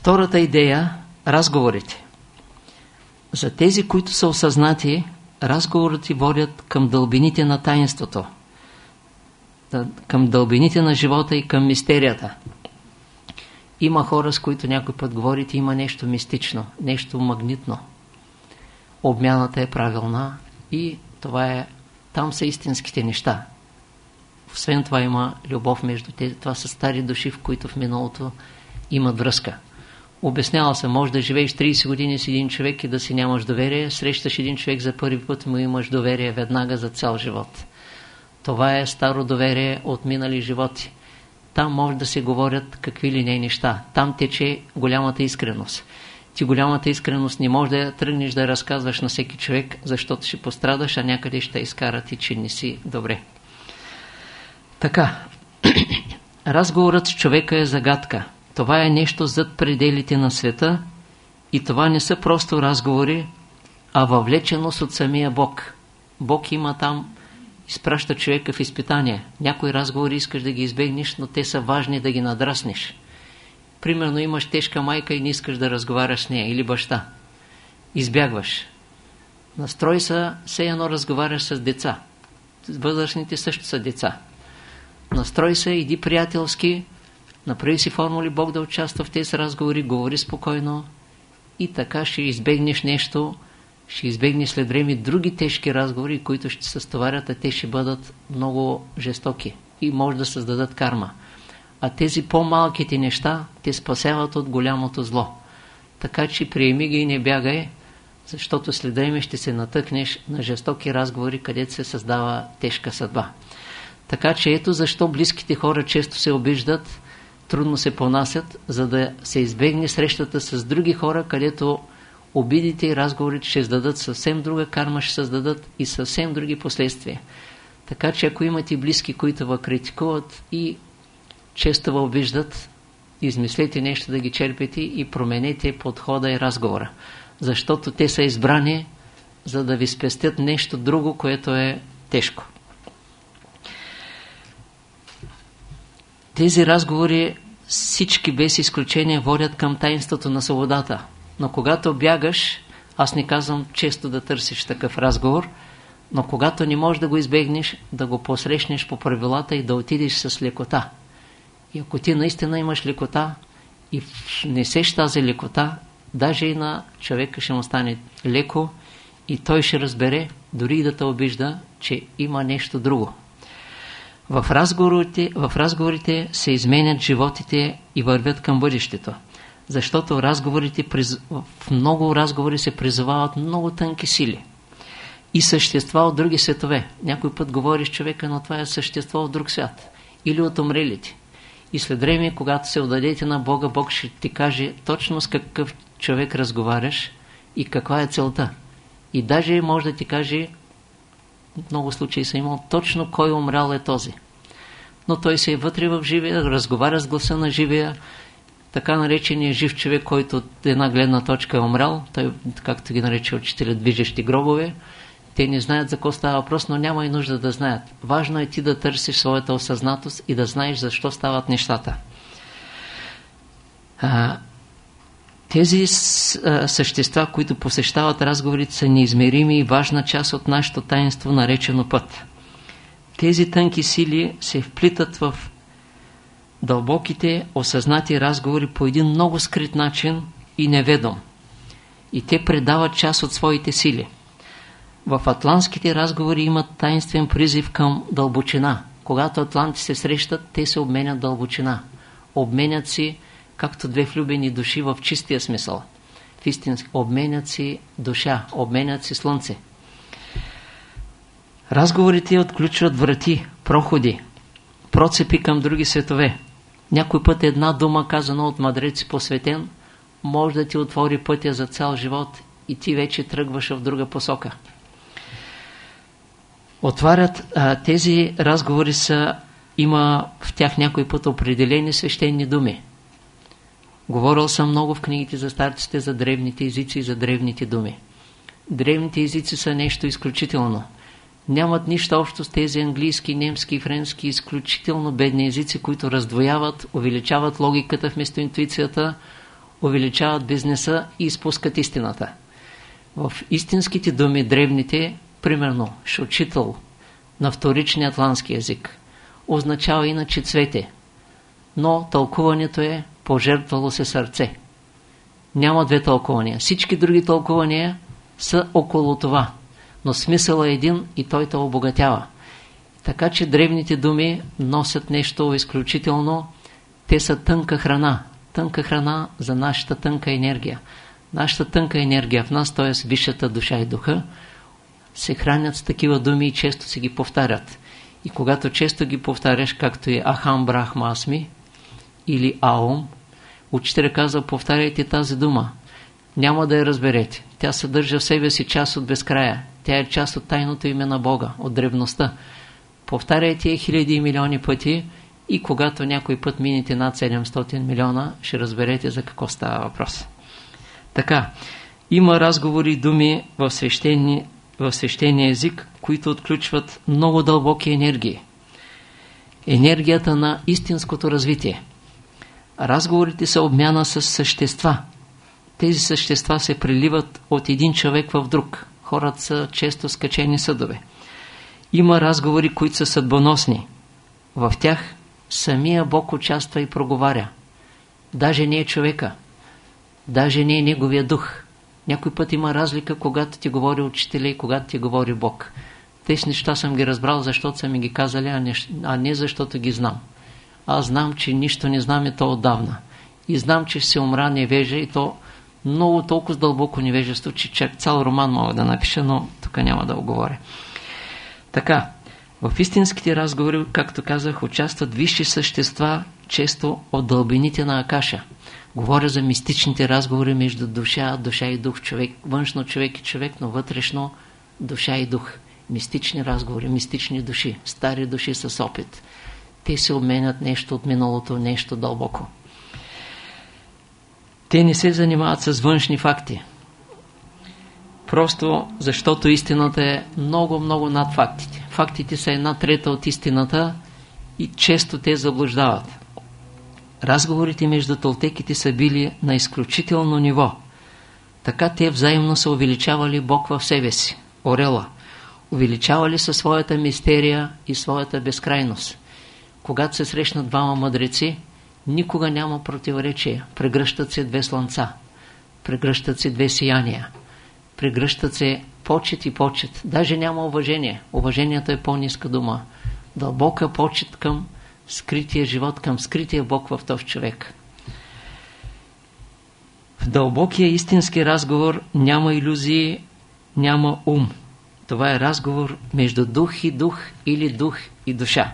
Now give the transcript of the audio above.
Втората идея – разговорите. За тези, които са осъзнати, разговорите водят към дълбините на таинството, към дълбините на живота и към мистерията. Има хора, с които някой път говорите, има нещо мистично, нещо магнитно. Обмяната е правилна и това е, там са истинските неща. Освен това има любов между тези. Това са стари души, в които в миналото имат връзка. Обяснявал се, може да живееш 30 години с един човек и да си нямаш доверие, срещаш един човек за първи път, му имаш доверие веднага за цял живот. Това е старо доверие от минали животи. Там може да се говорят какви ли не неща. Там тече голямата искреност. Ти голямата искреност не може да я тръгнеш да разказваш на всеки човек, защото ще пострадаш, а някъде ще изкарат и че не си добре. Така, разговорът с човека е загадка. Това е нещо зад пределите на света и това не са просто разговори, а въвлеченост от самия Бог. Бог има там, изпраща човека в изпитание. Някои разговори искаш да ги избегнеш, но те са важни да ги надраснеш. Примерно имаш тежка майка и не искаш да разговаряш с нея, или баща. Избягваш. Настрой се, все едно разговаряш с деца. Възрастните също са деца. Настрой се, иди приятелски, направи си формули Бог да участва в тези разговори, говори спокойно и така ще избегнеш нещо, ще избегнеш след време други тежки разговори, които ще се стоварят, а те ще бъдат много жестоки и може да създадат карма. А тези по-малките неща те спасяват от голямото зло. Така че приеми ги и не бягай, защото след време ще се натъкнеш на жестоки разговори, където се създава тежка съдба. Така че ето защо близките хора често се обиждат, трудно се понасят, за да се избегне срещата с други хора, където обидите и разговорите ще създадат съвсем друга карма, ще създадат и съвсем други последствия. Така че ако имате близки, които ви критикуват и често ви обиждат, измислете нещо да ги черпите и променете подхода и разговора. Защото те са избрани, за да ви спестят нещо друго, което е тежко. Тези разговори всички без изключение водят към таинството на свободата. Но когато бягаш, аз не казвам често да търсиш такъв разговор, но когато не можеш да го избегнеш, да го посрещнеш по правилата и да отидеш с лекота. И ако ти наистина имаш лекота и несеш тази лекота, даже и на човека ще му стане леко и той ще разбере, дори и да те обижда, че има нещо друго. В разговорите, в разговорите се изменят животите и вървят към бъдещето. Защото разговорите, в много разговори се призовават много тънки сили и същества от други светове. Някой път говориш човека, но това е същество от друг свят. Или от умрелите. И след време, когато се отдадете на Бога, Бог ще ти каже точно с какъв човек разговаряш и каква е целта. И даже може да ти каже много случаи са имал точно кой умрял е този. Но той се е вътре в живия, разговаря с гласа на живия, така наречения жив човек, който от една гледна точка е умрял, той, както ги нарече учителя, движещи гробове, те не знаят за какво става въпрос, но няма и нужда да знаят. Важно е ти да търсиш своята осъзнатост и да знаеш защо стават нещата. А, тези същества, които посещават разговорите, са неизмерими и важна част от нашето таинство, наречено път. Тези тънки сили се вплитат в дълбоките, осъзнати разговори по един много скрит начин и неведом. И те предават част от своите сили. В атлантските разговори имат таинствен призив към дълбочина. Когато атланти се срещат, те се обменят дълбочина. Обменят си както две влюбени души в чистия смисъл. В истински обменят си душа, обменят си слънце. Разговорите отключват врати, проходи, процепи към други светове. Някой път една дума, казана от мъдреци посветен, може да ти отвори пътя за цял живот и ти вече тръгваш в друга посока. Отварят а, тези разговори са, има в тях някой път определени свещени думи. Говорил съм много в книгите за старците за древните езици и за древните думи. Древните езици са нещо изключително. Нямат нищо общо с тези английски, немски и френски изключително бедни езици, които раздвояват, увеличават логиката вместо интуицията, увеличават бизнеса и изпускат истината. В истинските думи, древните, примерно, шучител на вторичния атлантски язик, означава иначе цвете, но тълкуването е пожертвало се сърце. Няма две тълкувания. Всички други тълкувания са около това, но смисъл е един и той те обогатява. Така че древните думи носят нещо изключително. Те са тънка храна. Тънка храна за нашата тънка енергия. Нашата тънка енергия в нас, т.е. висшата душа и духа, се хранят с такива думи и често се ги повтарят. И когато често ги повтаряш, както е Ахам Брахмасми или Аум, учителя казва, повтаряйте тази дума. Няма да я разберете. Тя съдържа в себе си част от безкрая. Тя е част от тайното име на Бога, от древността. Повтаряйте я хиляди и милиони пъти и когато някой път минете над 700 милиона, ще разберете за какво става въпрос. Така, има разговори и думи в, свещени, свещения език, които отключват много дълбоки енергии. Енергията на истинското развитие. Разговорите са обмяна с същества. Тези същества се приливат от един човек в друг. Хората са често скачени съдове. Има разговори, които са съдбоносни. В тях самия Бог участва и проговаря. Даже не е човека. Даже не е неговия дух. Някой път има разлика, когато ти говори учителя и когато ти говори Бог. Тези неща съм ги разбрал, защото са ми ги казали, а не, а не защото ги знам. Аз знам, че нищо не знам и то отдавна. И знам, че ще се умра невежа и то много толкова дълбоко невежество, че чак цял роман мога да напиша, но тук няма да го говоря. Така, в истинските разговори, както казах, участват висши същества, често от дълбините на Акаша. Говоря за мистичните разговори между душа, душа и дух, човек, външно човек и човек, но вътрешно душа и дух. Мистични разговори, мистични души, стари души с опит. Те се обменят нещо от миналото, нещо дълбоко. Те не се занимават с външни факти. Просто защото истината е много-много над фактите. Фактите са една трета от истината и често те заблуждават. Разговорите между толтеките са били на изключително ниво. Така те взаимно са увеличавали Бог в себе си, орела. Увеличавали със своята мистерия и своята безкрайност. Когато се срещнат двама мъдреци, никога няма противоречие. Прегръщат се две слънца. Прегръщат се две сияния прегръщат се почет и почет. Даже няма уважение. Уважението е по-ниска дума. Дълбока почет към скрития живот, към скрития Бог в този човек. В дълбокия истински разговор няма иллюзии, няма ум. Това е разговор между дух и дух или дух и душа.